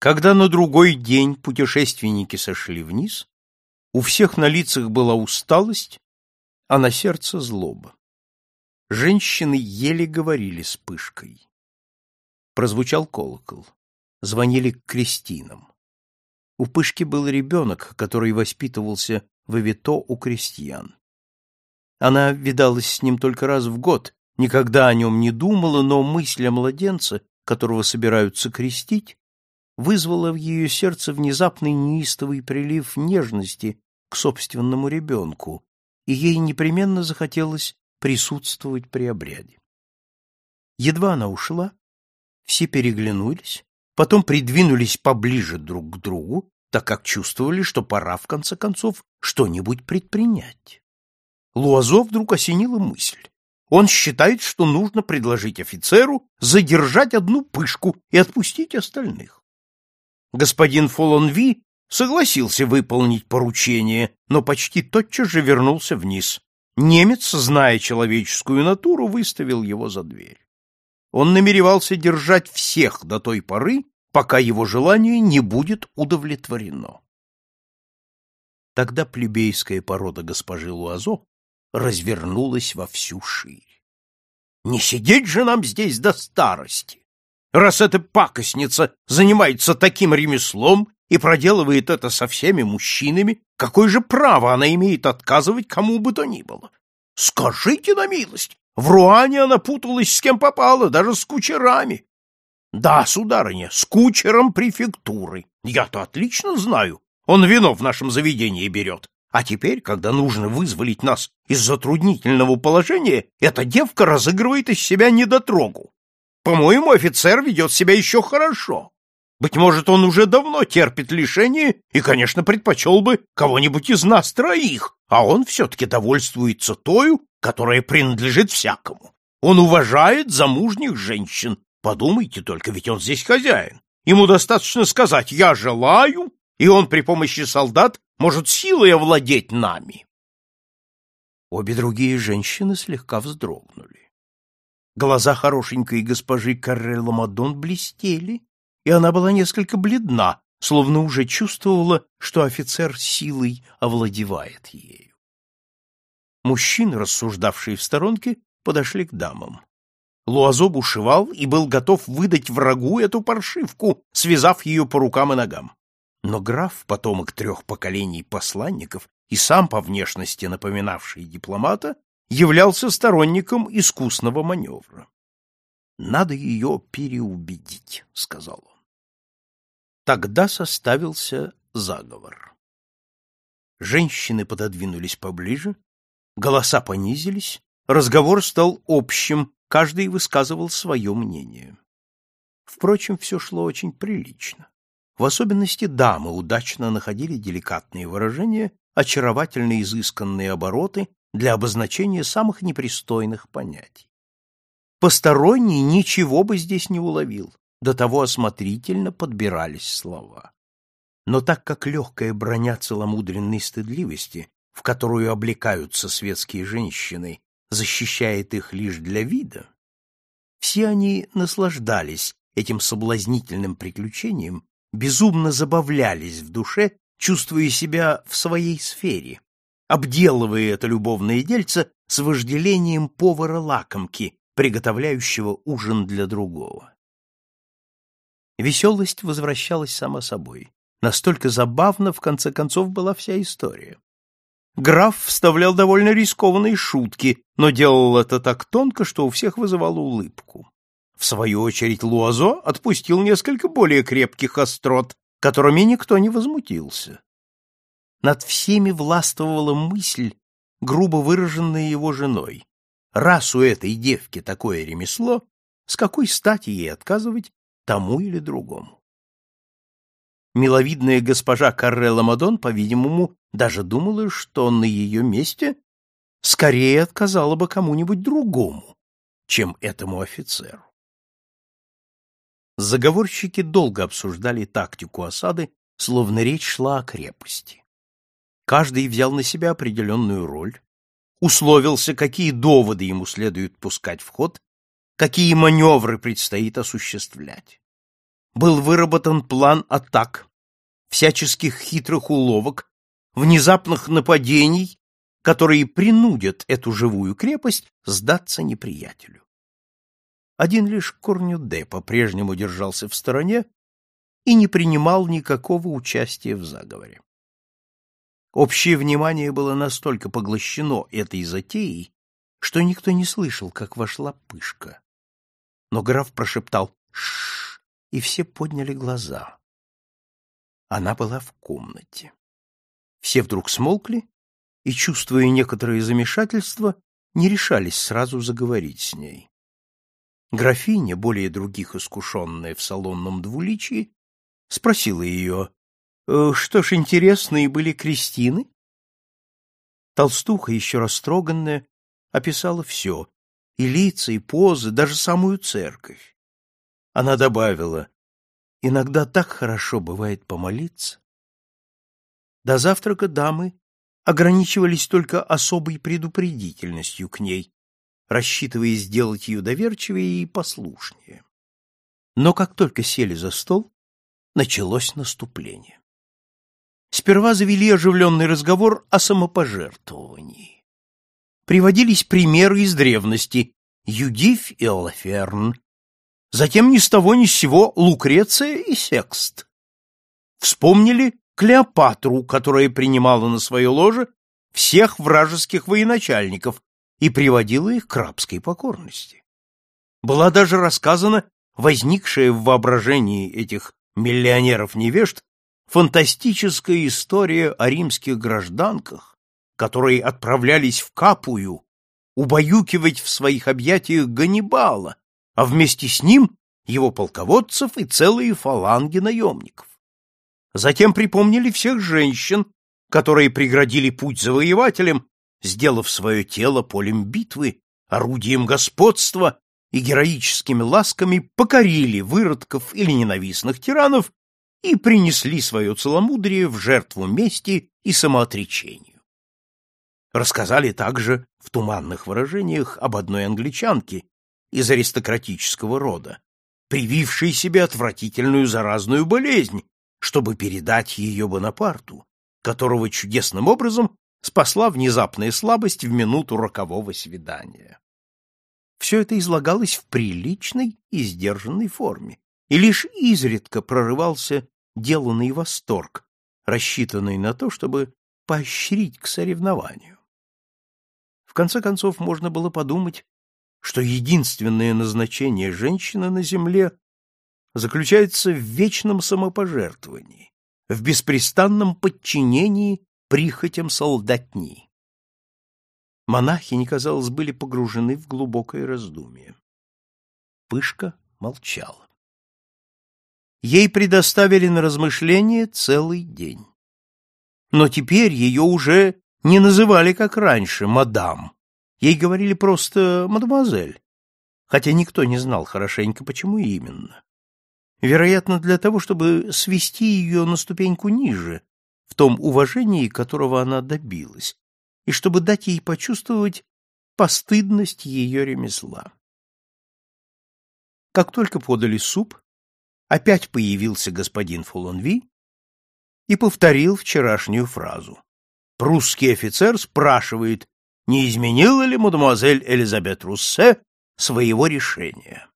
Когда на другой день путешественники сошли вниз, у всех на лицах была усталость, а на сердце злоба. Женщины еле говорили с пышкой. Прозвучал колокол. Звонили к крестинам. У Пышки был ребенок, который воспитывался в Эвито у крестьян. Она видалась с ним только раз в год, никогда о нем не думала, но мысль о младенце, которого собираются крестить, вызвала в ее сердце внезапный неистовый прилив нежности к собственному ребенку, и ей непременно захотелось присутствовать при обряде. Едва она ушла, все переглянулись, потом придвинулись поближе друг к другу, так как чувствовали, что пора в конце концов что-нибудь предпринять. Луазо вдруг осенила мысль. Он считает, что нужно предложить офицеру задержать одну пышку и отпустить остальных. Господин Фолонви согласился выполнить поручение, но почти тотчас же вернулся вниз. Немец, зная человеческую натуру, выставил его за дверь. Он намеревался держать всех до той поры, пока его желание не будет удовлетворено. Тогда плебейская порода госпожи Луазо развернулась во всю ширь. Не сидеть же нам здесь до старости! Раз эта пакостница занимается таким ремеслом и проделывает это со всеми мужчинами, какое же право она имеет отказывать кому бы то ни было? Скажите на милость, в Руане она путалась с кем попало, даже с кучерами. Да, сударыня, с кучером префектуры. Я-то отлично знаю. Он вино в нашем заведении берет. А теперь, когда нужно вызволить нас из затруднительного положения, эта девка разыгрывает из себя недотрогу. По-моему, офицер ведет себя еще хорошо. Быть может, он уже давно терпит лишение и, конечно, предпочел бы кого-нибудь из нас троих, а он все-таки довольствуется тою, которая принадлежит всякому. Он уважает замужних женщин. Подумайте только, ведь он здесь хозяин. Ему достаточно сказать «я желаю», и он при помощи солдат может силой овладеть нами. Обе другие женщины слегка вздрогнули. Глаза хорошенькой госпожи Каррелла Мадон блестели, и она была несколько бледна, словно уже чувствовала, что офицер силой овладевает ею. Мужчины, рассуждавшие в сторонке, подошли к дамам. Луазо бушевал и был готов выдать врагу эту паршивку, связав ее по рукам и ногам. Но граф, потомок трех поколений посланников и сам по внешности напоминавший дипломата, являлся сторонником искусного маневра. «Надо ее переубедить», — сказал он. Тогда составился заговор. Женщины пододвинулись поближе, голоса понизились, разговор стал общим, каждый высказывал свое мнение. Впрочем, все шло очень прилично. В особенности дамы удачно находили деликатные выражения, очаровательно изысканные обороты для обозначения самых непристойных понятий. Посторонний ничего бы здесь не уловил, до того осмотрительно подбирались слова. Но так как легкая броня целомудренной стыдливости, в которую облекаются светские женщины, защищает их лишь для вида, все они наслаждались этим соблазнительным приключением, безумно забавлялись в душе, чувствуя себя в своей сфере, обделывая это любовное дельце с вожделением повара-лакомки, приготовляющего ужин для другого. Веселость возвращалась сама собой. Настолько забавно, в конце концов, была вся история. Граф вставлял довольно рискованные шутки, но делал это так тонко, что у всех вызывало улыбку. В свою очередь Луазо отпустил несколько более крепких острот, которыми никто не возмутился. Над всеми властвовала мысль, грубо выраженная его женой. Раз у этой девки такое ремесло, с какой стати ей отказывать тому или другому? Миловидная госпожа Каррелла Мадон, по-видимому, даже думала, что на ее месте скорее отказала бы кому-нибудь другому, чем этому офицеру. Заговорщики долго обсуждали тактику осады, словно речь шла о крепости. Каждый взял на себя определенную роль, условился, какие доводы ему следует пускать в ход, какие маневры предстоит осуществлять. был выработан план атак, всяческих хитрых уловок, внезапных нападений, которые принудят эту живую крепость сдаться неприятелю. Один лишь Корнюде по-прежнему держался в стороне и не принимал никакого участия в заговоре. Общее внимание было настолько поглощено этой затеей, что никто не слышал, как вошла пышка. Но граф прошептал «Шш!» и все подняли глаза. Она была в комнате. Все вдруг смолкли и, чувствуя некоторое замешательство, не решались сразу заговорить с ней. Графиня, более других искушенная в салонном двуличии, спросила ее, «Э, что ж, интересные были крестины? Толстуха, еще растроганная, описала все, и лица, и позы, даже самую церковь. Она добавила, иногда так хорошо бывает помолиться. До завтрака дамы ограничивались только особой предупредительностью к ней, рассчитывая сделать ее доверчивее и послушнее. Но как только сели за стол, началось наступление. Сперва завели оживленный разговор о самопожертвовании. Приводились примеры из древности Юдиф и Олаферн, затем ни с того ни с сего Лукреция и Секст. Вспомнили Клеопатру, которая принимала на свое ложе всех вражеских военачальников и приводила их к рабской покорности. Была даже рассказана возникшая в воображении этих миллионеров-невежд фантастическая история о римских гражданках, которые отправлялись в Капую убаюкивать в своих объятиях Ганнибала, а вместе с ним его полководцев и целые фаланги наемников. Затем припомнили всех женщин, которые преградили путь завоевателям сделав свое тело полем битвы, орудием господства и героическими ласками покорили выродков или ненавистных тиранов и принесли свое целомудрие в жертву мести и самоотречению. Рассказали также в туманных выражениях об одной англичанке из аристократического рода, привившей себе отвратительную заразную болезнь, чтобы передать ее Бонапарту, которого чудесным образом спасла внезапная слабость в минуту рокового свидания. Все это излагалось в приличной и сдержанной форме, и лишь изредка прорывался деланный восторг, рассчитанный на то, чтобы поощрить к соревнованию. В конце концов, можно было подумать, что единственное назначение женщины на земле заключается в вечном самопожертвовании, в беспрестанном подчинении прихотям солдатни. Монахини, казалось, были погружены в глубокое раздумье. Пышка молчала. Ей предоставили на размышление целый день. Но теперь ее уже не называли, как раньше, мадам. Ей говорили просто «мадемуазель», хотя никто не знал хорошенько, почему именно. Вероятно, для того, чтобы свести ее на ступеньку ниже, в том уважении, которого она добилась, и чтобы дать ей почувствовать постыдность ее ремесла. Как только подали суп, опять появился господин Фулонви и повторил вчерашнюю фразу. Прусский офицер спрашивает, не изменила ли мадемуазель Элизабет Руссе своего решения.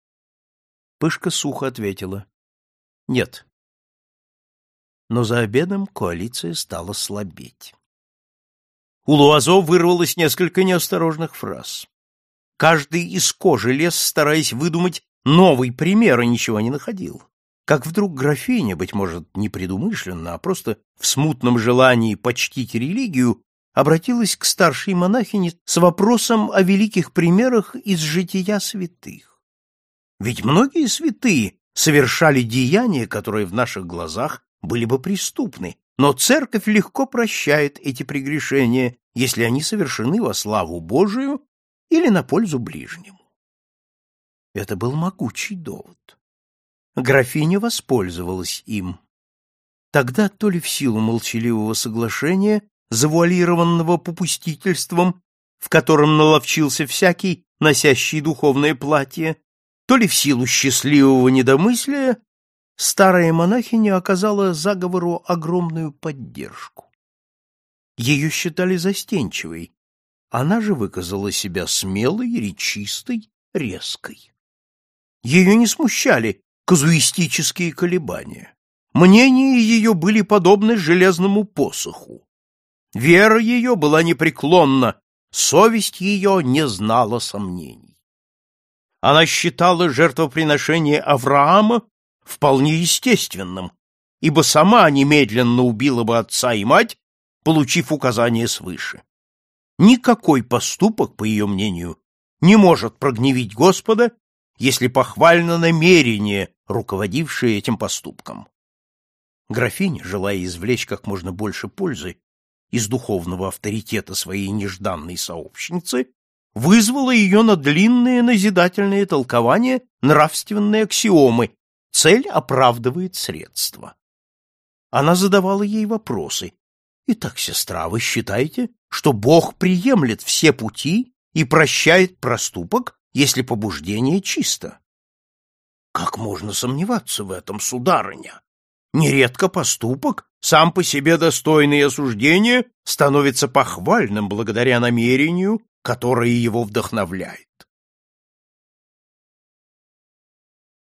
Пышка сухо ответила. — Нет но за обедом коалиция стала слабеть. У Луазо вырвалось несколько неосторожных фраз. Каждый из кожи лез, стараясь выдумать новый пример, и ничего не находил. Как вдруг графиня, быть может, непредумышленно, а просто в смутном желании почтить религию, обратилась к старшей монахине с вопросом о великих примерах из жития святых. Ведь многие святые совершали деяния, которые в наших глазах были бы преступны, но церковь легко прощает эти прегрешения, если они совершены во славу Божию или на пользу ближнему. Это был могучий довод. Графиня воспользовалась им. Тогда то ли в силу молчаливого соглашения, завуалированного попустительством, в котором наловчился всякий, носящий духовное платье, то ли в силу счастливого недомыслия, старая монахиня оказала заговору огромную поддержку. Ее считали застенчивой, она же выказала себя смелой, речистой, резкой. Ее не смущали казуистические колебания. Мнения ее были подобны железному посоху. Вера ее была непреклонна, совесть ее не знала сомнений. Она считала жертвоприношение Авраама вполне естественным, ибо сама немедленно убила бы отца и мать, получив указание свыше. Никакой поступок, по ее мнению, не может прогневить Господа, если похвально намерение, руководившее этим поступком. Графиня, желая извлечь как можно больше пользы из духовного авторитета своей нежданной сообщницы, вызвала ее на длинные назидательные толкования нравственной аксиомы «цель оправдывает средства». Она задавала ей вопросы. «Итак, сестра, вы считаете, что Бог приемлет все пути и прощает проступок, если побуждение чисто?» «Как можно сомневаться в этом, сударыня? Нередко поступок, сам по себе достойный осуждения, становится похвальным благодаря намерению, которое его вдохновляет.